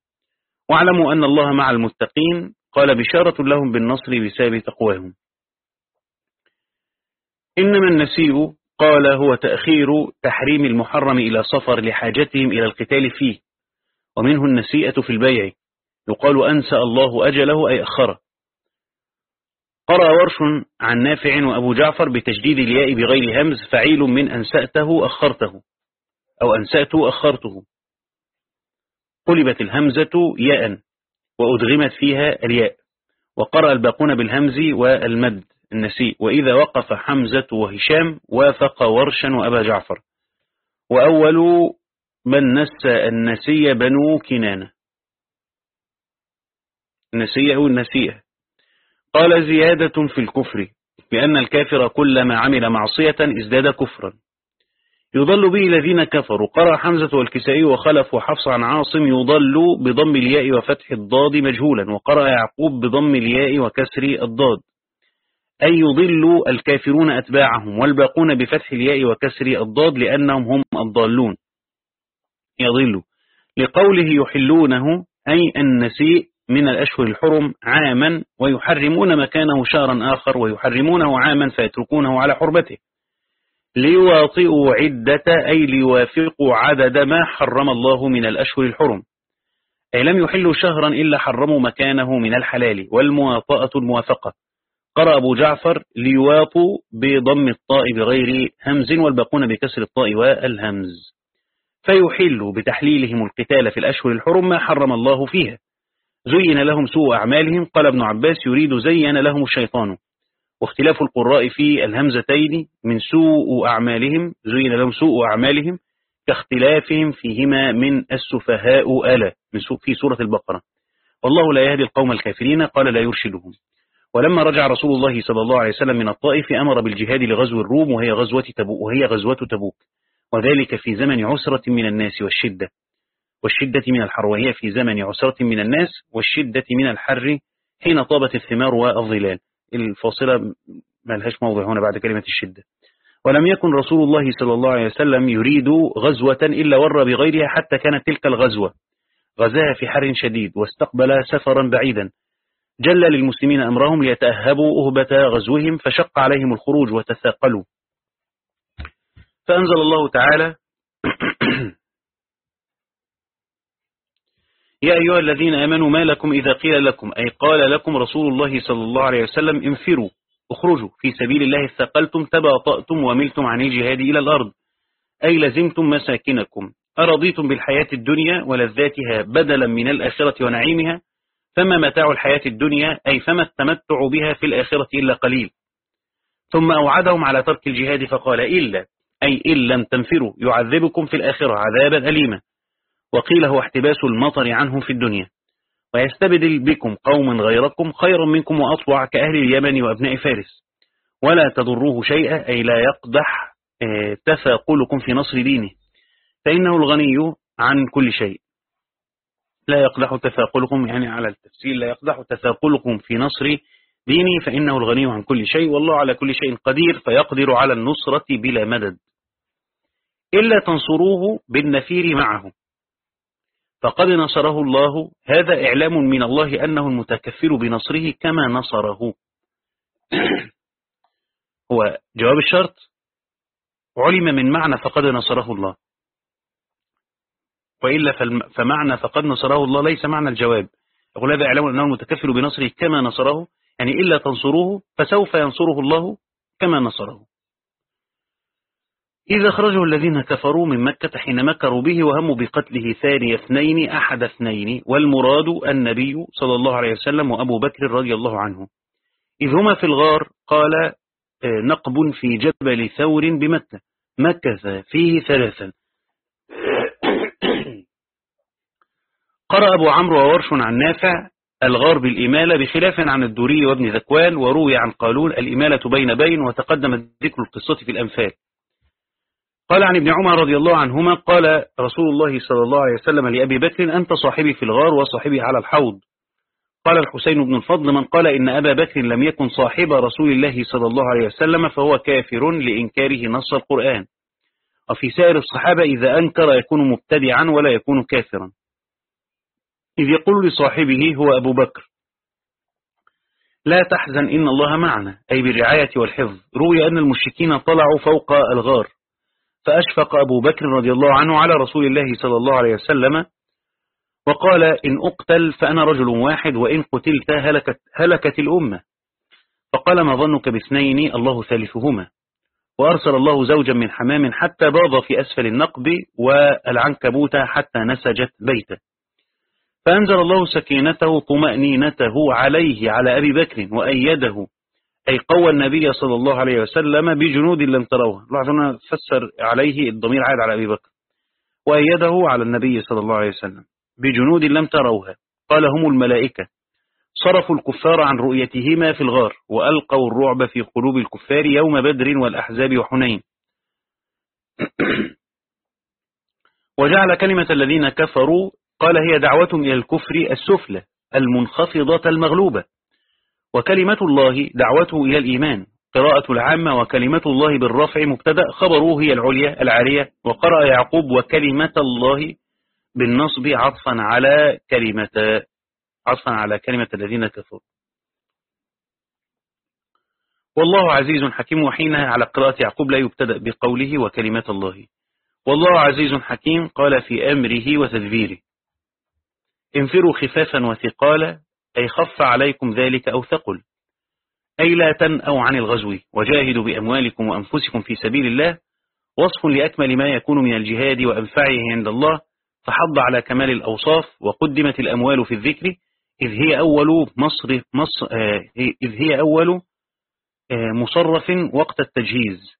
واعلموا أن الله مع المتقين قال بشارة لهم بالنصر بسبب تقواهم إنما النسيء قال هو تأخير تحريم المحرم إلى صفر لحاجتهم إلى القتال فيه. ومنه النسيئة في البيع. يقال أنسى الله أجله أي أخره. قرأ ورش عن نافع وأبو جعفر بتجديد الياء بغير همز فعيل من أنسأته أخرته أو أنسأته أخرته. قلبت الهمزة ياء وأدغمت فيها الياء وقرأ الباقون بالهمز والمد النسيء وإذا وقف حمزة وهشام وافق ورشا وأبا جعفر. وأول من نسى النسي بنو كنانة. النسية أو النسيئة قال زيادة في الكفر بأن الكافر كلما عمل معصية ازداد كفرا. يضل به الذين كفروا. قرأ حمزة والكسائي وخلف وحفص عن عاصم يضل بضم الياء وفتح الضاد مجهولا وقرأ يعقوب بضم الياء وكسر الضاد. أي يضل الكافرون أتباعهم والباقون بفتح الياء وكسر الضاد لأنهم هم الضالون. يضل لقوله يحلونه أي النسيء من الأشهر الحرم عاما ويحرمون مكانه شهرا آخر ويحرمونه عاما فيتركونه على حربته ليواطئوا عدة أي ليوافقوا عدد ما حرم الله من الأشهر الحرم. أي لم يحلوا شهرا إلا حرموا مكانه من الحلال والمواطأة الموافقة. قرأ أبو جعفر ليواطوا بضم الطاء بغير همز والباقون بكسر الطاء والهمز. فيحل بتحليلهم القتال في الأشهر الحرم ما حرم الله فيها. زين لهم سوء أعمالهم قال ابن عباس يريد زين لهم الشيطان. واختلاف القراء في الهمزتين من سوء أعمالهم زين لهم سوء أعمالهم كاختلافهم فيهما من السفهاء ألا في سورة البقرة. والله لا يهدي القوم الكافرين قال لا يرشدهم. ولما رجع رسول الله صلى الله عليه وسلم من الطائف أمر بالجهاد لغزو الروم وهي غزوة تبوك, وهي غزوة تبوك. وذلك في زمن عسرة من الناس والشدة. والشدة من الحر وهي في زمن عسرة من الناس والشدة من الحر حين طابت الثمار والظلال. الفاصلة ما لهاش موضع هنا بعد كلمة الشدة. ولم يكن رسول الله صلى الله عليه وسلم يريد غزوة إلا ور بغيرها حتى كانت تلك الغزوة. غزاها في حر شديد واستقبل سفرا بعيدا. جل للمسلمين أمرهم ليتأهبوا أهبة غزوهم فشق عليهم الخروج وتثاقلوا. فأنزل الله تعالى يا أيها الذين آمنوا ما لكم إذا قيل لكم أي قال لكم رسول الله صلى الله عليه وسلم انفروا اخرجوا في سبيل الله استقلتم تباطأتم وملتم عن الجهاد إلى الأرض. أي لزمتم مساكنكم؟ أرضيتم بالحياة الدنيا ولذاتها بدلا من الآخرة ونعيمها؟ فما متاع الحياة الدنيا؟ أي فما التمتع بها في الآخرة إلا قليل. ثم أوعدهم على ترك الجهاد فقال إلا أي إن لم تنفروا يعذبكم في الآخرة عذابا أليما. وقيل هو احتباس المطر عنهم في الدنيا. ويستبدل بكم قوم غيركم خيرا منكم وأطوع كأهل اليمن وأبناء فارس. ولا تضروه شيئا أي لا يقدح آه، تثاقلكم في نصر دينه. فإنه الغني عن كل شيء. لا يقدح تثاقلكم يعني على التفسير لا يقدح تثاقلكم في نصر دينه فإنه الغني عن كل شيء والله على كل شيء قدير فيقدر على النصرة بلا مدد. إلا تنصروه بالنفير معه. فقد نصره الله. هذا إعلام من الله أنه المتكفل بنصره كما نصره. هو جواب الشرط؟ علم من معنى فقد نصره الله. وإلا فمعنى فقد نصره الله ليس معنى الجواب. يقول هذا إعلام أنه المتكفل بنصره كما نصره. يعني إلا تنصروه فسوف ينصره الله كما نصره. إذا خرجه الذين كفروا من مكة حين مكروا به وهموا بقتله ثاني اثنين أحد اثنين والمراد النبي صلى الله عليه وسلم وأبو بكر رضي الله عنه. إذ هما في الغار قال آه، نقب في جبل ثور بمكة. مكث فيه ثلاثا. قرأ أبو عمرو وورش عن نافع الغار بالإمالة بخلاف عن الدوري وابن ذكوان وروي عن قالون الإمالة بين بين وتقدم ذكر القصة في الأنفال. قال عن ابن عمر رضي الله عنهما قال رسول الله صلى الله عليه وسلم لأبي بكر أنت صاحبي في الغار وصاحبي على الحوض. قال الحسين بن الفضل من قال إن أبا بكر لم يكن صاحب رسول الله صلى الله عليه وسلم فهو كافر لإنكاره نص القرآن. وفي سائر الصحابة إذا أنكر يكون مبتدعا ولا يكون كافرا. إذ يقول لصاحبه هو أبو بكر لا تحزن إن الله معنا. أي بالرعاية والحفظ. روي أن المشركين طلعوا فوق الغار. فأشفق أبو بكر رضي الله عنه على رسول الله صلى الله عليه وسلم وقال إن أقتل فأنا رجل واحد وإن قتلت هلكت, هلكت الأمة. فقال ما ظنك باثنين الله ثالثهما. وأرسل الله زوجا من حمام حتى باض في أسفل النقب والعنكبوت حتى نسجت بيته. فأنزل الله سكينته طمأنينته عليه على أبي بكر وأيده أي قوى النبي صلى الله عليه وسلم بجنود لم تروها لاحظنا فسر عليه الضمير عاد على أبي بكر. وأيده على النبي صلى الله عليه وسلم بجنود لم تروها قال هم الملائكة. صرفوا الكفار عن رؤيتهما في الغار وألقوا الرعب في قلوب الكفار يوم بدر والأحزاب وحنين. وجعل كلمة الذين كفروا قال هي دعوتهم إلى الكفر السفلى المنخفضة المغلوبة. وكلمة الله دعوته إلى الإيمان. قراءة العامة وكلمة الله بالرفع مبتدأ. خبره هي العليا العالية وقرأ يعقوب وكلمة الله بالنصب عطفا على كلمة عطفا على كلمة الذين كفروا. والله عزيز حكيم. وحينها على قراءة يعقوب لا يبتدأ بقوله وكلمة الله. والله عزيز حكيم قال في أمره وتدبيره انفروا خفافا وثقالا أي خف عليكم ذلك أو ثقل. أي لا تنأوا عن الغزو وجاهدوا بأموالكم وأنفسكم في سبيل الله. وصف لأكمل ما يكون من الجهاد وأنفعه عند الله. فحض على كمال الأوصاف وقدمت الأموال في الذكر. إذ هي أول مصر مصر آه، إذ هي أول آه، مصرف وقت التجهيز.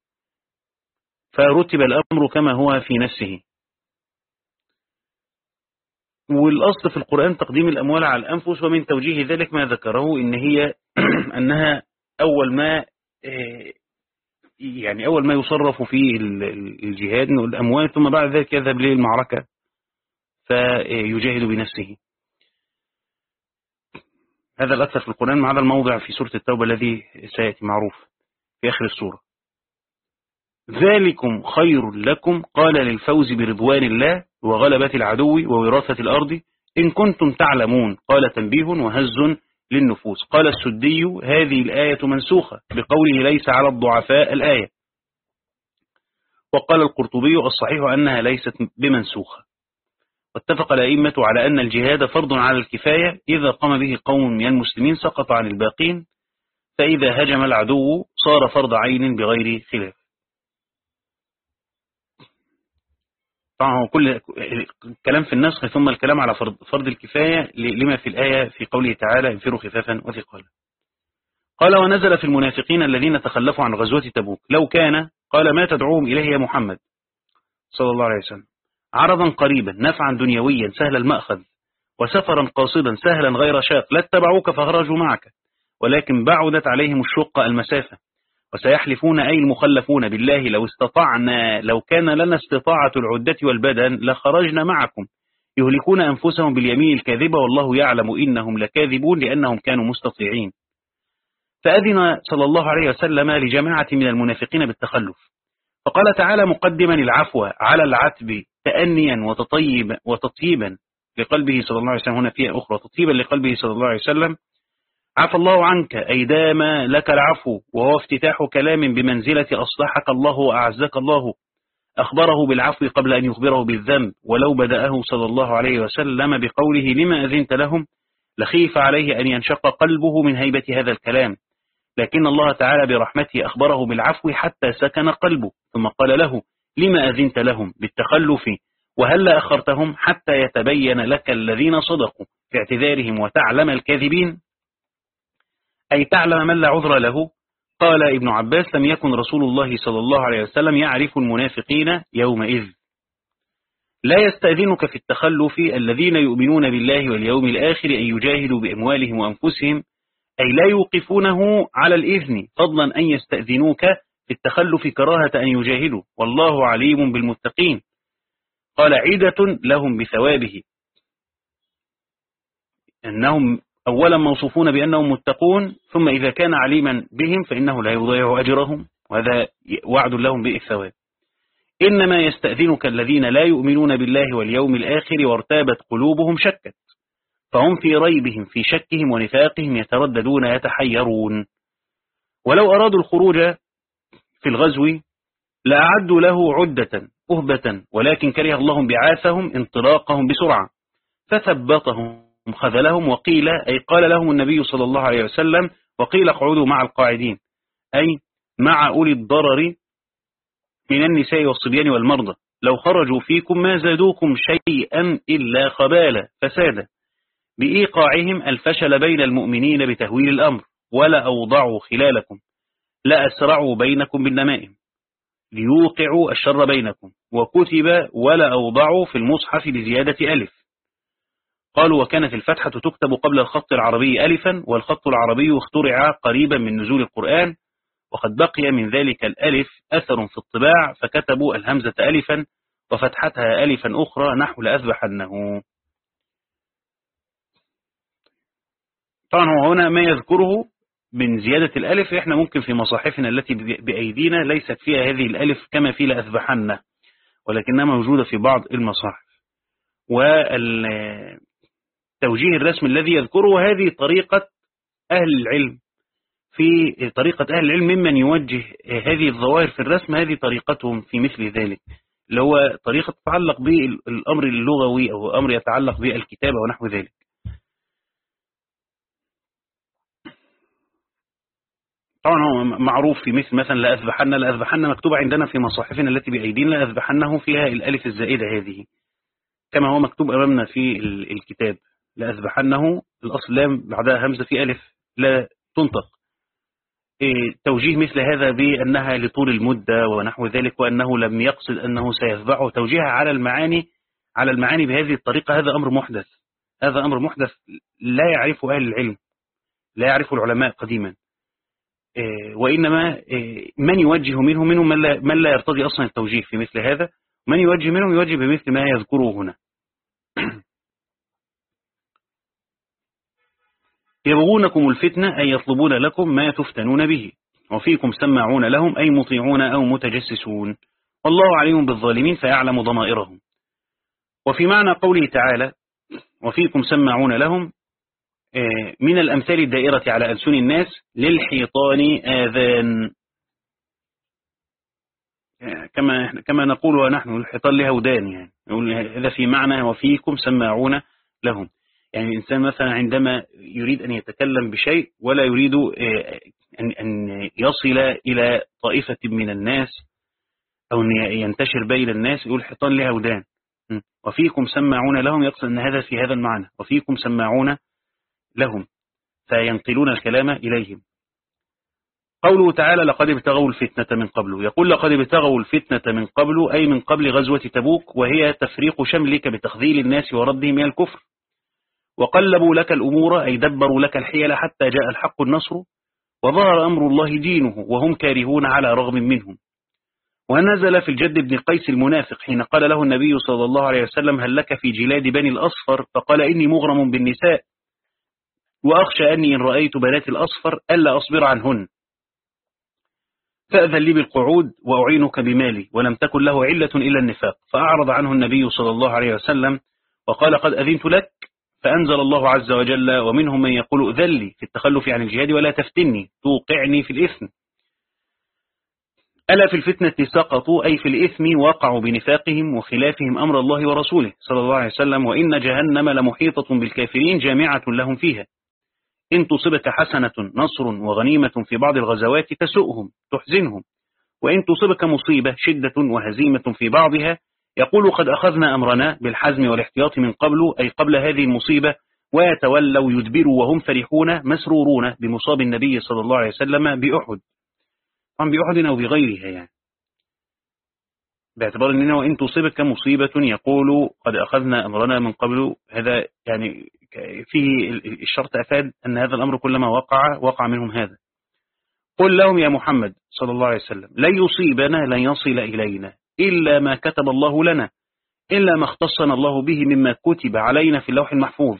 فرتب الأمر كما هو في نفسه. والأصل في القرآن تقديم الأموال على الأنفس ومن توجيه ذلك ما ذكره إن هي أنها أول ما آه، يعني أول ما يصرف في الجهاد الأموال ثم بعد ذلك يذهب للمعركة فيجاهد بنفسه. هذا الأكثر في القرآن مع هذا الموضع في سورة التوبة الذي سيأتي معروف في آخر السورة. ذلكم خير لكم قال للفوز برضوان الله وغلبة العدو ووراثة الأرض إن كنتم تعلمون قال تنبيه وهز للنفوس. قال السدي هذه الآية منسوخة بقوله ليس على الضعفاء الآية. وقال القرطبي الصحيح أنها ليست بمنسوخة. واتفق الأئمة على أن الجهاد فرض على الكفاية إذا قام به قوم من المسلمين سقط عن الباقين فإذا هجم العدو صار فرض عين بغير خلاف. طبعا هو كل الكلام في النسخ ثم الكلام على فرض, فرض الكفاية لما في الآية في قوله تعالى انفروا خفافا وثقالا. قال ونزل في المنافقين الذين تخلفوا عن غزوة تبوك لو كان قال ما تدعوهم إليه يا محمد؟ صلى الله عليه وسلم. عرضا قريبا نفعا دنيويا سهل المأخذ وسفرا قاصدا سهلا غير شاق. لا اتبعوك فخرجوا معك. ولكن بعدت عليهم الشقة المسافة. وسيحلفون أي المخلفون بالله لو استطعنا لو كان لنا استطاعة العدة والبدن لخرجنا معكم. يهلكون أنفسهم باليمين الكاذبة والله يعلم إنهم لكاذبون لأنهم كانوا مستطيعين. فأذن صلى الله عليه وسلم لجماعة من المنافقين بالتخلف. فقال تعالى مقدما العفو على العتب تأنيا وتطيب وتطيبا لقلبه صلى الله عليه وسلم. هنا فيها أخرى تطيبا لقلبه صلى الله عليه وسلم. عفى الله عنك أي دام لك العفو وهو افتتاح كلام بمنزلة أصلحك الله وأعزك الله. أخبره بالعفو قبل أن يخبره بالذنب ولو بدأه صلى الله عليه وسلم بقوله لما أذنت لهم؟ لخيف عليه أن ينشق قلبه من هيبة هذا الكلام. لكن الله تعالى برحمته أخبره بالعفو حتى سكن قلبه ثم قال له لما أذنت لهم؟ بالتخلف. وهل أخرتهم حتى يتبين لك الذين صدقوا في اعتذارهم وتعلم الكاذبين؟ أي تعلم من لا عذر له. قال ابن عباس لم يكن رسول الله صلى الله عليه وسلم يعرف المنافقين يومئذ. لا يستأذنك في التخلف الذين يؤمنون بالله واليوم الآخر أن يجاهدوا بأموالهم وأنفسهم أي لا يوقفونه على الإذن فضلا أن يستأذنوك في التخلف كراهة أن يجاهدوا. والله عليم بالمتقين. قال عيدة لهم بثوابه. أنهم أولا موصوفون بأنهم متقون ثم إذا كان عليما بهم فإنه لا يضيع أجرهم وهذا وعد لهم بالثواب. إنما يستأذنك الذين لا يؤمنون بالله واليوم الآخر وارتابت قلوبهم شكت فهم في ريبهم في شكهم ونفاقهم يترددون يتحيرون. ولو أرادوا الخروج في الغزو لأعدوا له عدة أهبة ولكن كره الله بعاثهم انطلاقهم بسرعة فثبطهم. خذلهم وقيل أي قال لهم النبي صلى الله عليه وسلم وقيل اقعدوا مع القاعدين. أي مع أولي الضرر من النساء والصبيان والمرضى. لو خرجوا فيكم ما زادوكم شيئا إلا خبالا فسادا. بإيقاعهم الفشل بين المؤمنين بتهويل الأمر ولا أوضعوا خلالكم لا أسرعوا بينكم بالنمائم. ليوقعوا الشر بينكم وكتب ولا أوضعوا في المصحف لزيادة ألف. قالوا وكانت الفتحة تكتب قبل الخط العربي ألفا والخط العربي اخترع قريبا من نزول القرآن وقد بقي من ذلك الألف أثر في الطباع فكتبوا الهمزة ألفا وفتحتها ألفا أخرى نحو لأذبحنه طبعا هو هنا ما يذكره من زيادة الألف إحنا ممكن في مصاحفنا التي بأيدينا ليست فيها هذه الألف كما في لأذبحن ولكنها موجودة في بعض المصاحف. والتوجيه الرسم الذي يذكره هذه طريقة أهل العلم. في طريقة أهل العلم ممن يوجه هذه الظواهر في الرسم هذه طريقتهم في مثل ذلك. اللي هو طريقة تتعلق بالأمر اللغوي أو أمر يتعلق بالكتابة ونحو ذلك. طبعا هو معروف في مثل مثلا لأذبحن لأذبحن مكتوب عندنا في مصاحفنا التي بأيدينا لأذبحنه فيها الألف الزائدة هذه. كما هو مكتوب أمامنا في الكتاب. لأذبحنه. الأصل لام بعدها همزة في ألف لا تنطق. إيه، توجيه مثل هذا بأنها لطول المدة ونحو ذلك وأنه لم يقصد أنه سيذبحه توجيهها على المعاني على المعاني بهذه الطريقة. هذا أمر محدث. هذا أمر محدث لا يعرفه أهل العلم لا يعرفه العلماء قديما. إيه، وإنما إيه، من يوجه منهم منهم من لا, من لا يرتضي أصلا التوجيه في مثل هذا. من يوجه منهم يوجه بمثل ما يذكره هنا. يبغونكم الفتنة أي يطلبون لكم ما تفتنون به. وفيكم سماعون لهم أي مطيعون أو متجسسون. والله عليم بالظالمين فيعلم ضمائرهم. وفي معنى قوله تعالى وفيكم سماعون لهم آه، من الأمثال الدائرة على ألسن الناس للحيطان آذان. آه، كما كما نقول ونحن الحيطان لها ودان يعني. هذا في معنى وفيكم سماعون لهم. يعني الإنسان مثلا عندما يريد أن يتكلم بشيء ولا يريد آه، أن يصل إلى طائفة من الناس أو أن ينتشر بين الناس يقول حيطان لها ودان وفيكم سماعون لهم يقصد أن هذا في هذا المعنى. وفيكم سماعون لهم فينقلون الكلام إليهم. قوله تعالى لقد ابتغوا الفتنة من قبل يقول لقد ابتغوا الفتنة من قبل أي من قبل غزوة تبوك وهي تفريق شملك بتخذيل الناس وردهم إلى الكفر وقلبوا لك الأمور أي دبروا لك الحيل حتى جاء الحق النصر وظهر أمر الله دينه وهم كارهون على رغم منهم. ونزل في الجد بن قيس المنافق حين قال له النبي صلى الله عليه وسلم هل لك في جلاد بني الأصفر؟ فقال إني مغرم بالنساء وأخشى أني إن رأيت بنات الأصفر ألا أصبر عنهن. فأذن لي بالقعود وأعينك بمالي ولم تكن له علة إلا النفاق. فأعرض عنه النبي صلى الله عليه وسلم وقال قد أذنت لك؟ فأنزل الله عز وجل ومنهم من يقول ذلي في التخلف عن الجهاد ولا تفتني توقعني في الإثم. ألا في الفتنة سقطوا أي في الإثم وقعوا بنفاقهم وخلافهم أمر الله ورسوله صلى الله عليه وسلم وإن جهنم لمحيطة بالكافرين جامعة لهم فيها. إن تصبك حسنة نصر وغنيمة في بعض الغزوات تسؤهم تحزنهم. وإن تصبك مصيبة شدة وهزيمة في بعضها يقول قد أخذنا أمرنا بالحزم والاحتياط من قبل أي قبل هذه المصيبة ويتولوا يدبروا وهم فرحون مسرورون بمصاب النبي صلى الله عليه وسلم بأحد. طبعا بأحد أو بغيرها يعني. باعتبار أننا وإن تصيبك مصيبة يقول قد أخذنا أمرنا من قبل. هذا يعني فيه الشرط أفاد أن هذا الأمر كلما وقع وقع منهم هذا. قل لهم يا محمد صلى الله عليه وسلم لن يصيبنا لن يصل إلينا. إلا ما كتب الله لنا إلا ما اختصنا الله به مما كتب علينا في اللوح المحفوظ.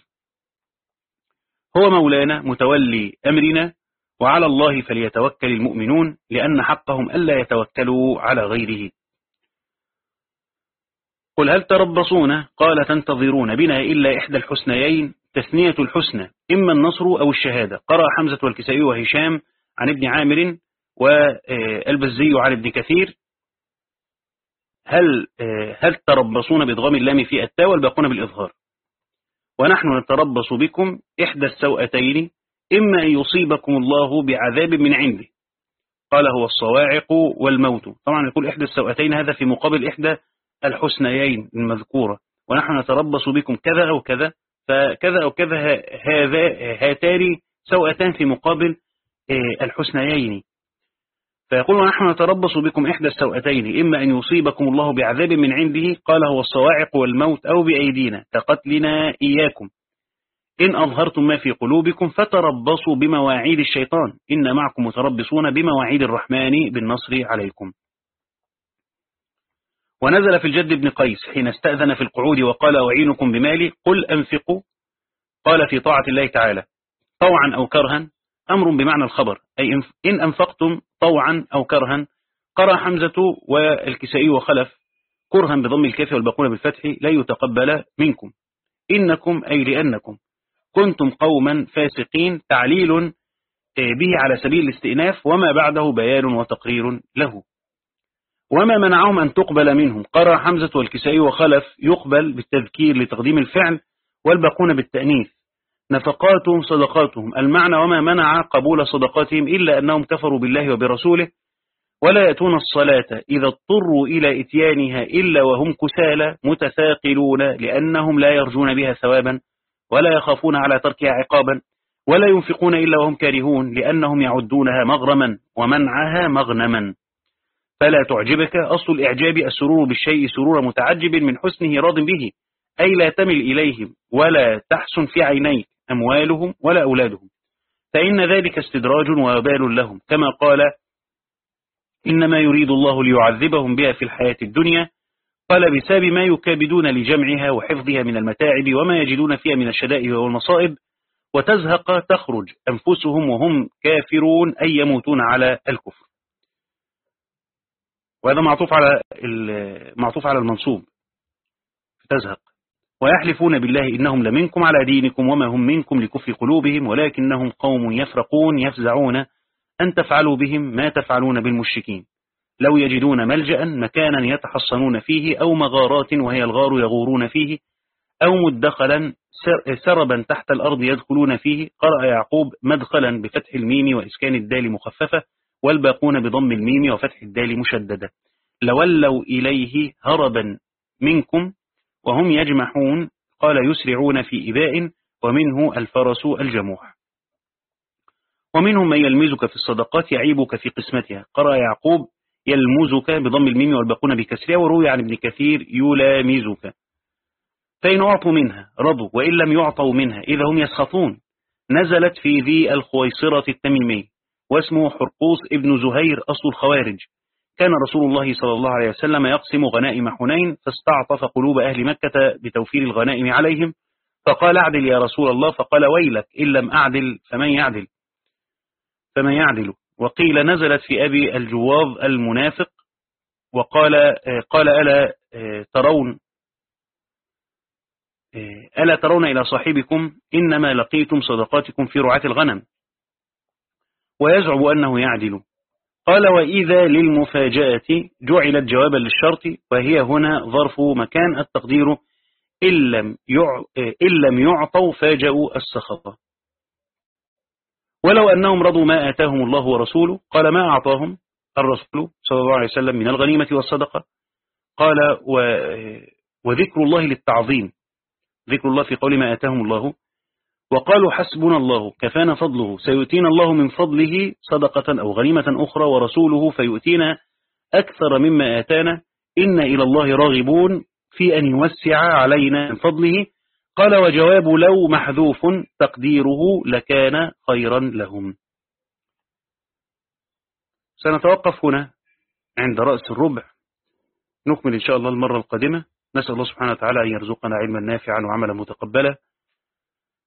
هو مولانا متولي أمرنا وعلى الله فليتوكل المؤمنون لأن حقهم ألا يتوكلوا على غيره. قل هل تربصون؟ قال تنتظرون بنا إلا إحدى الحسنيين تثنية الحسنى إما النصر أو الشهادة. قرأ حمزة والكسائي وهشام عن ابن عامر والبزي عن ابن كثير هل هل تربصون بإضغام اللام في التاء والباقون بالإظهار؟ ونحن نتربص بكم إحدى السوءتين إما أن يصيبكم الله بعذاب من عنده. قال هو الصواعق والموت. طبعا يقول إحدى السوءتين هذا في مقابل إحدى الحسنيين المذكورة. ونحن نتربص بكم كذا أو كذا فكذا أو كذا هذا هاتان سوءتان في مقابل آه، الحسنيين. فيقول ونحن نتربص بكم إحدى السوءتين إما أن يصيبكم الله بعذاب من عنده قال هو الصواعق والموت أو بأيدينا كقتلنا إياكم. إن أظهرتم ما في قلوبكم فتربصوا بمواعيد الشيطان إن معكم متربصون بمواعيد الرحمن بالنصر عليكم. ونزل في الجد بن قيس حين استأذن في القعود وقال أعينكم بمالي قل أنفقوا قال في طاعة الله تعالى طوعا أو كرها أمر بمعنى الخبر. أي إن أنفقتم طوعا أو كرها قرأ حمزة والكسائي وخلف كرها بضم الكاف والباقون بالفتح لا يتقبل منكم. إنكم أي لأنكم. كنتم قوما فاسقين تعليل به على سبيل الاستئناف وما بعده بيان وتقرير له. وما منعهم أن تقبل منهم. قرأ حمزة والكسائي وخلف يقبل بالتذكير لتقديم الفعل والباقون بالتأنيث. نفقاتهم صدقاتهم. المعنى وما منع قبول صدقاتهم إلا أنهم كفروا بالله وبرسوله ولا يأتون الصلاة إذا اضطروا إلى إتيانها إلا وهم كسالى متثاقلون لأنهم لا يرجون بها ثوابا ولا يخافون على تركها عقابا ولا ينفقون إلا وهم كارهون لأنهم يعدونها مغرما ومنعها مغنما. فلا تعجبك أصل الإعجاب السرور بالشيء سرور متعجب من حسنه راض به أي لا تمل إليهم ولا تحسن في عينيك. أموالهم ولا أولادهم. فإن ذلك استدراج وبال لهم. كما قال إنما يريد الله ليعذبهم بها في الحياة الدنيا. قال بسبب ما يكابدون لجمعها وحفظها من المتاعب وما يجدون فيها من الشدائد والمصائب. وتزهق تخرج أنفسهم وهم كافرون أي يموتون على الكفر. وهذا معطوف على معطوف على المنصوب. تزهق. ويحلفون بالله إنهم لمنكم على دينكم وما هم منكم لكفر قلوبهم ولكنهم قوم يفرقون يفزعون أن تفعلوا بهم ما تفعلون بالمشركين. لو يجدون ملجأ مكانا يتحصنون فيه أو مغارات وهي الغار يغورون فيه أو مدخلا سربا تحت الأرض يدخلون فيه قرأ يعقوب مدخلا بفتح الميم وإسكان الدال مخففة والباقون بضم الميم وفتح الدال مشددة. لولوا إليه هربا منكم وهم يجمحون قال يسرعون في إباء ومنه الفرس الجموح. ومنهم من يلمزك في الصدقات يعيبك في قسمتها. قرأ يعقوب يلمزك بضم الميم والباقون بكسرها وروي عن ابن كثير يلامزك. فإن أعطوا منها رضوا وإن لم يعطوا منها إذا هم يسخطون. نزلت في ذي الخويصرة التميمي واسمه حرقوس ابن زهير أصل الخوارج. كان رسول الله صلى الله عليه وسلم يقسم غنائم حنين فاستعطف قلوب أهل مكة بتوفير الغنائم عليهم. فقال اعدل يا رسول الله فقال ويلك إن لم أعدل فمن يعدل؟ فمن يعدل؟ وقيل نزلت في أبي الجواظ المنافق وقال قال ألا ترون ألا ترون إلى صاحبكم؟ إنما لقيتم صدقاتكم في رعاة الغنم. ويزعب أنه يعدل. قال وإذا للمفاجأة جعلت جوابا للشرط وهي هنا ظرف مكان التقدير إن لم, إن لم يعطوا فاجأوا السخط. ولو أنهم رضوا ما آتاهم الله ورسوله قال ما أعطاهم الرسول صلى الله عليه وسلم من الغنيمة والصدقة؟ قال و وذكر الله للتعظيم. ذكر الله في قول ما آتاهم الله وقالوا حسبنا الله كفانا فضله سيؤتينا الله من فضله صدقة أو غنيمة أخرى ورسوله فيؤتينا أكثر مما آتانا. إن إلى الله راغبون في أن يوسع علينا من فضله. قال وجواب لو محذوف تقديره لكان خيرا لهم. سنتوقف هنا عند رأس الربع. نكمل إن شاء الله المرة القادمة. نسأل الله سبحانه وتعالى أن يرزقنا علما نافعا وعملا متقبلا.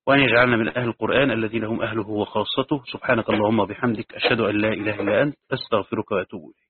وأن يجعلنا من أهل القرآن الذين هم أهله وخاصته. سبحانك اللهم وبحمدك أشهد أن لا إله إلا أنت أستغفرك وأتوب إليك.